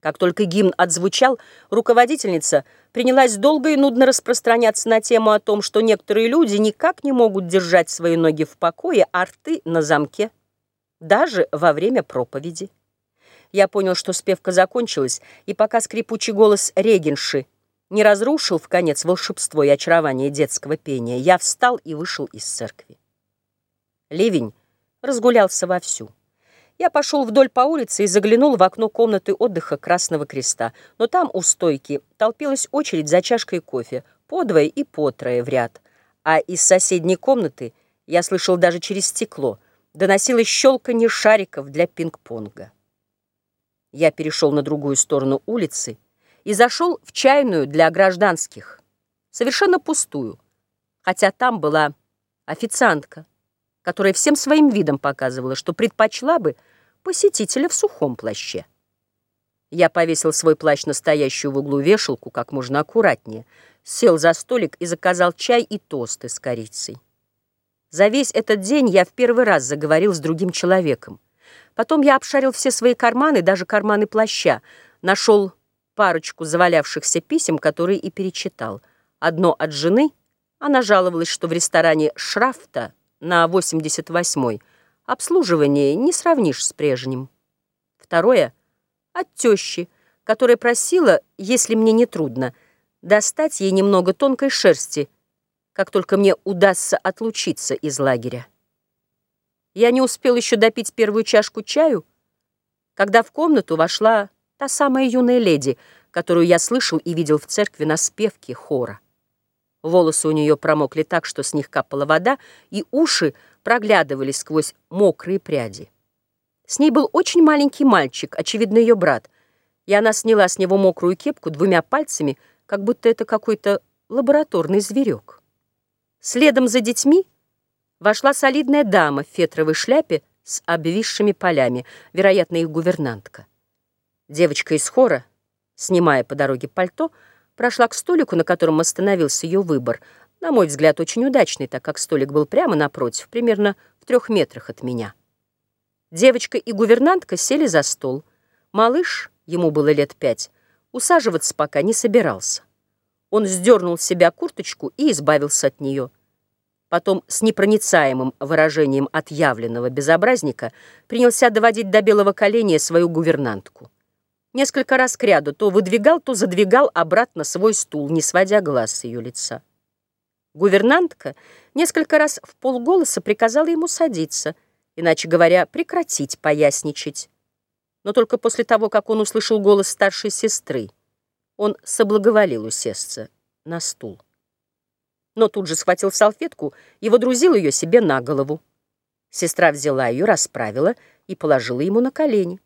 Как только гимн отзвучал, руководительница принялась долго и нудно распространяться на тему о том, что некоторые люди никак не могут держать свои ноги в покое, а рты на замке, даже во время проповеди. Я понял, что спевка закончилась, и пока скрипучий голос регенши не разрушил в конец волшебство и очарование детского пения, я встал и вышел из церкви. Ливень разгулялся вовсю. Я пошел вдоль по улице и заглянул в окно комнаты отдыха Красного Креста, но там у стойки толпилась очередь за чашкой кофе, подвое и потрое в ряд, а из соседней комнаты я слышал даже через стекло, доносилось щелканье шариков для пинг-понга. Я перешел на другую сторону улицы и зашел в чайную для гражданских, совершенно пустую, хотя там была официантка, которая всем своим видом показывала, что предпочла бы посетителя в сухом плаще. Я повесил свой плащ на стоящую в углу вешалку как можно аккуратнее, сел за столик и заказал чай и тосты с корицей. За весь этот день я в первый раз заговорил с другим человеком. Потом я обшарил все свои карманы, даже карманы плаща, нашел парочку завалявшихся писем, которые и перечитал. Одно от жены, она жаловалась, что в ресторане «Шрафта» на 88-й обслуживание не сравнишь с прежним. Второе — от тещи, которая просила, если мне не трудно, достать ей немного тонкой шерсти, как только мне удастся отлучиться из лагеря. Я не успел еще допить первую чашку чаю, когда в комнату вошла та самая юная леди, которую я слышал и видел в церкви на спевке хора. Волосы у нее промокли так, что с них капала вода, и уши проглядывались сквозь мокрые пряди. С ней был очень маленький мальчик, очевидно, ее брат, и она сняла с него мокрую кепку двумя пальцами, как будто это какой-то лабораторный зверек. Следом за детьми вошла солидная дама в фетровой шляпе с обвисшими полями, вероятно, их гувернантка. Девочка из хора, снимая по дороге пальто, прошла к столику, на котором остановился ее выбор. На мой взгляд, очень удачный, так как столик был прямо напротив, примерно в трех метрах от меня. Девочка и гувернантка сели за стол. Малыш, ему было лет пять, усаживаться пока не собирался. Он сдернул с себя курточку и избавился от нее. Потом с непроницаемым выражением отъявленного безобразника принялся доводить до белого коленя свою гувернантку. Несколько раз кряду то выдвигал, то задвигал обратно свой стул, не сводя глаз с ее лица. Гувернантка несколько раз в полголоса приказала ему садиться, иначе говоря, прекратить поясничать. Но только после того, как он услышал голос старшей сестры, он соблаговолил усесться на стул. Но тут же схватил салфетку и водрузил ее себе на голову. Сестра взяла ее, расправила и положила ему на колени.